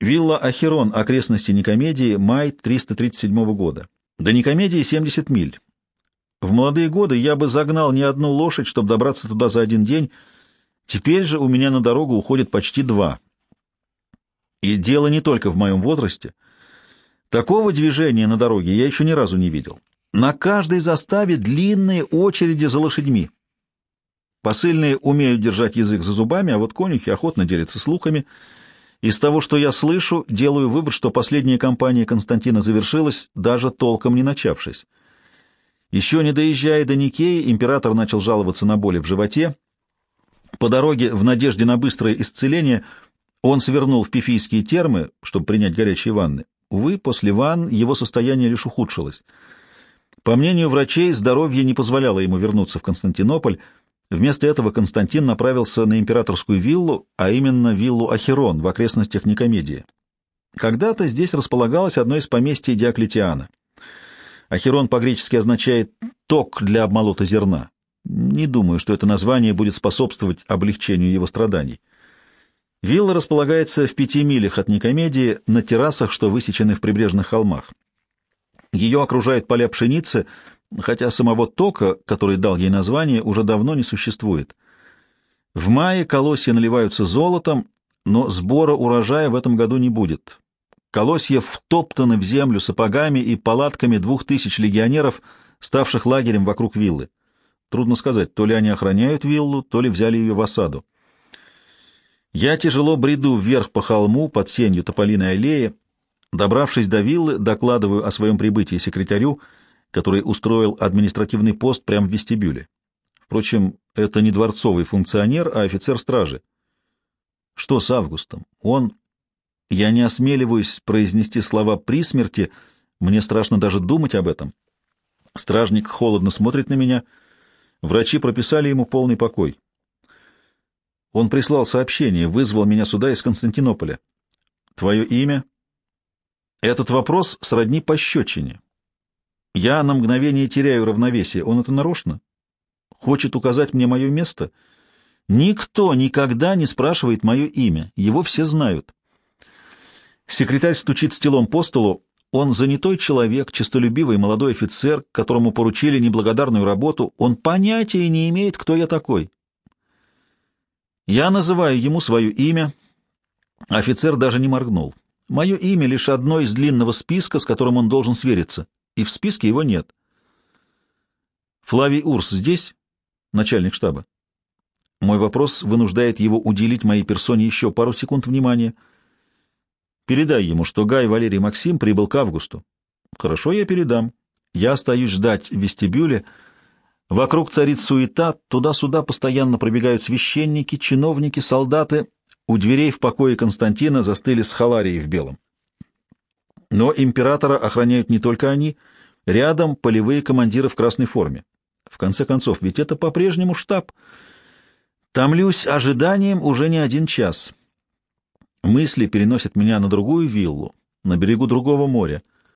Вилла Ахерон, окрестности Никомедии, май 337 года. До Никомедии 70 миль. В молодые годы я бы загнал не одну лошадь, чтобы добраться туда за один день. Теперь же у меня на дорогу уходит почти два. И дело не только в моем возрасте. Такого движения на дороге я еще ни разу не видел. На каждой заставе длинные очереди за лошадьми. Посыльные умеют держать язык за зубами, а вот конюхи охотно делятся слухами. Из того, что я слышу, делаю вывод, что последняя кампания Константина завершилась, даже толком не начавшись. Еще не доезжая до Никеи, император начал жаловаться на боли в животе. По дороге, в надежде на быстрое исцеление, он свернул в пифийские термы, чтобы принять горячие ванны. Увы, после ванн его состояние лишь ухудшилось. По мнению врачей, здоровье не позволяло ему вернуться в Константинополь. Вместо этого Константин направился на императорскую виллу, а именно виллу Ахерон в окрестностях Никомедии. Когда-то здесь располагалось одно из поместий Диоклетиана. Ахерон по-гречески означает «ток для обмолота зерна». Не думаю, что это название будет способствовать облегчению его страданий. Вилла располагается в пяти милях от Никомедии на террасах, что высечены в прибрежных холмах. Ее окружают поля пшеницы, хотя самого тока, который дал ей название, уже давно не существует. В мае колосья наливаются золотом, но сбора урожая в этом году не будет. Колосья втоптаны в землю сапогами и палатками двух тысяч легионеров, ставших лагерем вокруг виллы. Трудно сказать, то ли они охраняют виллу, то ли взяли ее в осаду. Я тяжело бреду вверх по холму под сенью тополиной аллеи. Добравшись до виллы, докладываю о своем прибытии секретарю, который устроил административный пост прямо в вестибюле. Впрочем, это не дворцовый функционер, а офицер стражи. Что с Августом? Он... Я не осмеливаюсь произнести слова при смерти, мне страшно даже думать об этом. Стражник холодно смотрит на меня. Врачи прописали ему полный покой. Он прислал сообщение, вызвал меня сюда из Константинополя. Твое имя? Этот вопрос сродни пощечине. Я на мгновение теряю равновесие. Он это нарочно? Хочет указать мне мое место? Никто никогда не спрашивает мое имя. Его все знают. Секретарь стучит стелом по столу. Он занятой человек, честолюбивый молодой офицер, которому поручили неблагодарную работу. Он понятия не имеет, кто я такой. Я называю ему свое имя. Офицер даже не моргнул. Мое имя лишь одно из длинного списка, с которым он должен свериться, и в списке его нет. Флавий Урс здесь? Начальник штаба. Мой вопрос вынуждает его уделить моей персоне еще пару секунд внимания. Передай ему, что Гай Валерий Максим прибыл к августу. Хорошо, я передам. Я остаюсь ждать в вестибюле, — Вокруг царит суета, туда-сюда постоянно пробегают священники, чиновники, солдаты. У дверей в покое Константина застыли с халарией в белом. Но императора охраняют не только они, рядом полевые командиры в красной форме. В конце концов, ведь это по-прежнему штаб. Томлюсь ожиданием уже не один час. Мысли переносят меня на другую виллу, на берегу другого моря —